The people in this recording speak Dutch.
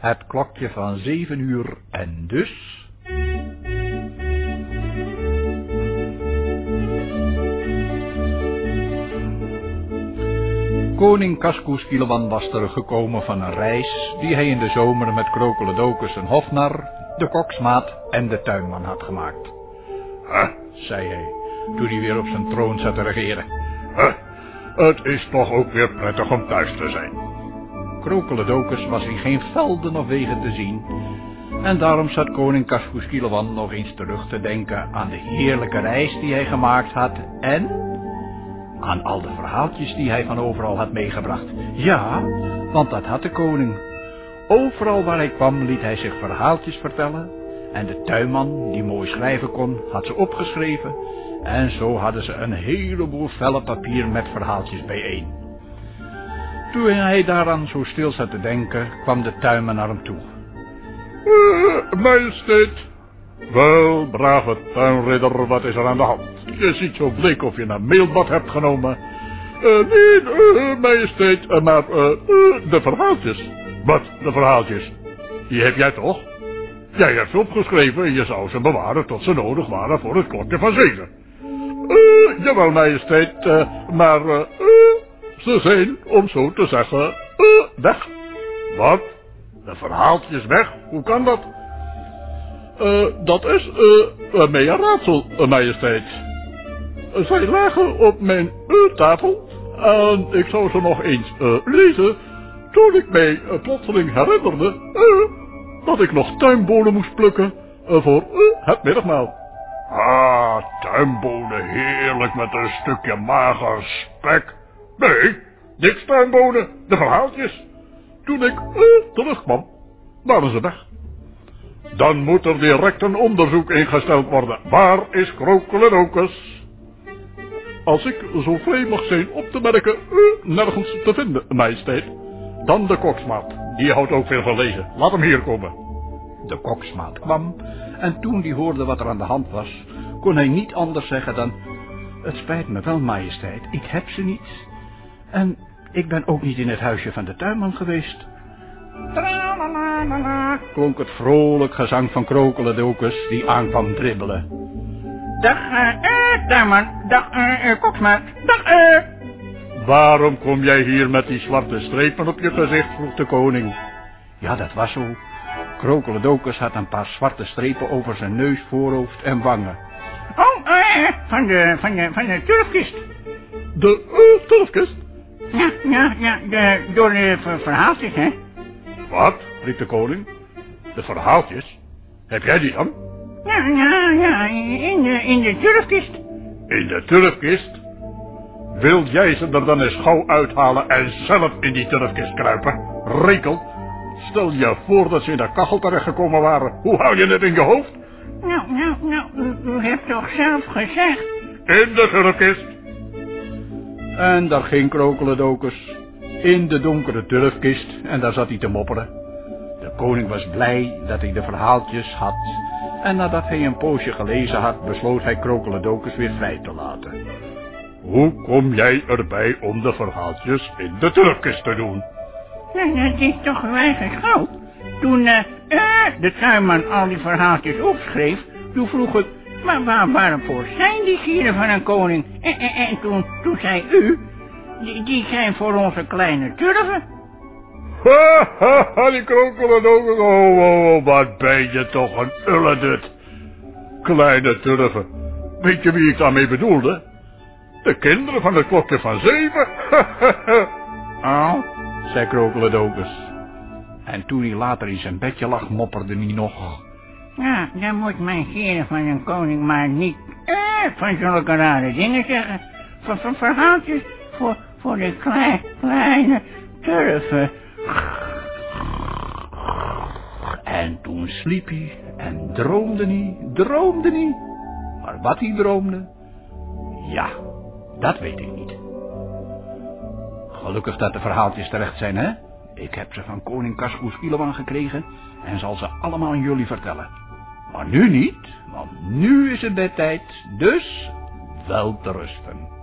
het klokje van zeven uur en dus... Koning Kaskus Kilowan was teruggekomen van een reis die hij in de zomer met Krokeledocus en Hofnar, de koksmaat en de tuinman had gemaakt. Huh? zei hij, toen hij weer op zijn troon zat te regeren. Huh? Het is toch ook weer prettig om thuis te zijn. Krokeledocus was in geen velden of wegen te zien, en daarom zat koning Kaskus Kilowan nog eens terug te denken aan de heerlijke reis die hij gemaakt had en aan al de verhaaltjes die hij van overal had meegebracht. Ja, want dat had de koning. Overal waar hij kwam liet hij zich verhaaltjes vertellen en de tuinman, die mooi schrijven kon, had ze opgeschreven en zo hadden ze een heleboel vellen papier met verhaaltjes bijeen. Toen hij daaraan zo stil zat te denken, kwam de tuinman naar hem toe. Uh, majesteit. Wel, brave tuinridder, wat is er aan de hand? Je ziet zo bleek of je een meelbad hebt genomen. Nee, uh, majesteit, maar de verhaaltjes. Wat, de verhaaltjes? Die heb jij toch? Jij hebt ze opgeschreven en je zou ze bewaren tot ze nodig waren voor het klokje van zeven. Jawel, majesteit, maar ze zijn, om zo te zeggen, weg. Wat? De verhaaltjes weg? Hoe kan dat? Uh, dat is uh, mij een raadsel, majesteit. Zij lagen op mijn tafel en ik zou ze nog eens lezen toen ik mij plotseling herinnerde dat ik nog tuinbonen moest plukken voor het middagmaal. Ah, tuinbonen, heerlijk met een stukje mager spek. Nee, niks tuinbonen, de verhaaltjes. Toen ik terugkwam, waren ze weg. Dan moet er direct een onderzoek ingesteld worden. Waar is Krokeledocus? Als ik zo vrij mag zijn op te merken, uh, nergens te vinden, majesteit. Dan de koksmaat, die houdt ook veel van lezen. Laat hem hier komen. De koksmaat kwam, en toen die hoorde wat er aan de hand was, kon hij niet anders zeggen dan... Het spijt me wel, majesteit, ik heb ze niet. En ik ben ook niet in het huisje van de tuinman geweest. Tralalala, klonk het vrolijk gezang van Krokeledocus die aankwam dribbelen. Dag, eh, uh, tuinman. Dag, eh, uh, koksmaat. Dag, eh. Waarom kom jij hier met die zwarte strepen op je gezicht, vroeg de koning. Ja, dat was zo. Krokeledocus had een paar zwarte strepen over zijn neus, voorhoofd en wangen. Oh, eh, van de, van de, van de turfkist. De, turfkist? Ja, ja, ja, de, door de verhaaltjes, hè. Wat? riep de koning. De verhaaltjes? Heb jij die dan? Ja, ja, ja, in de, in de turfkist. In de turfkist? Wil jij ze er dan eens gauw uithalen en zelf in die turfkist kruipen? Rekel, stel je voor dat ze in de kachel terechtgekomen waren. Hoe hou je het in je hoofd? Nou, nou, nou, u, u hebt toch zelf gezegd? In de turfkist. En daar ging Krokeledocus in de donkere turfkist en daar zat hij te mopperen. De koning was blij dat hij de verhaaltjes had en nadat hij een poosje gelezen had, besloot hij Krokeledocus weer vrij te laten. Hoe kom jij erbij om de verhaaltjes in de turfkist te doen? Ja, dat is toch uw eigen. Toen uh, uh, de tuinman al die verhaaltjes opschreef, toen vroeg ik, maar waar, waarvoor zijn die gieren van een koning? En, en, en toen, toen zei u, die, die zijn voor onze kleine turven. Ha, ha, ha, die krokeledocus, oh, oh, oh, wat ben je toch een ulledut. Kleine turven. Weet je wie ik daarmee bedoelde? De kinderen van het klokje van zeven. oh, zei Krokeledocus. En toen hij later in zijn bedje lag, mopperde hij nog. Ja, dan moet mijn heren van een koning maar niet eh, van zulke rare dingen zeggen. Ver, verhaaltjes voor, voor de klein, kleine turven. En toen sliep hij en droomde hij, droomde hij. Maar wat hij droomde, ja, dat weet ik niet. Gelukkig dat de verhaaltjes terecht zijn, hè? Ik heb ze van koning Kaskus Kilowan gekregen en zal ze allemaal aan jullie vertellen. Maar nu niet, want nu is het bedtijd, dus wel te rusten.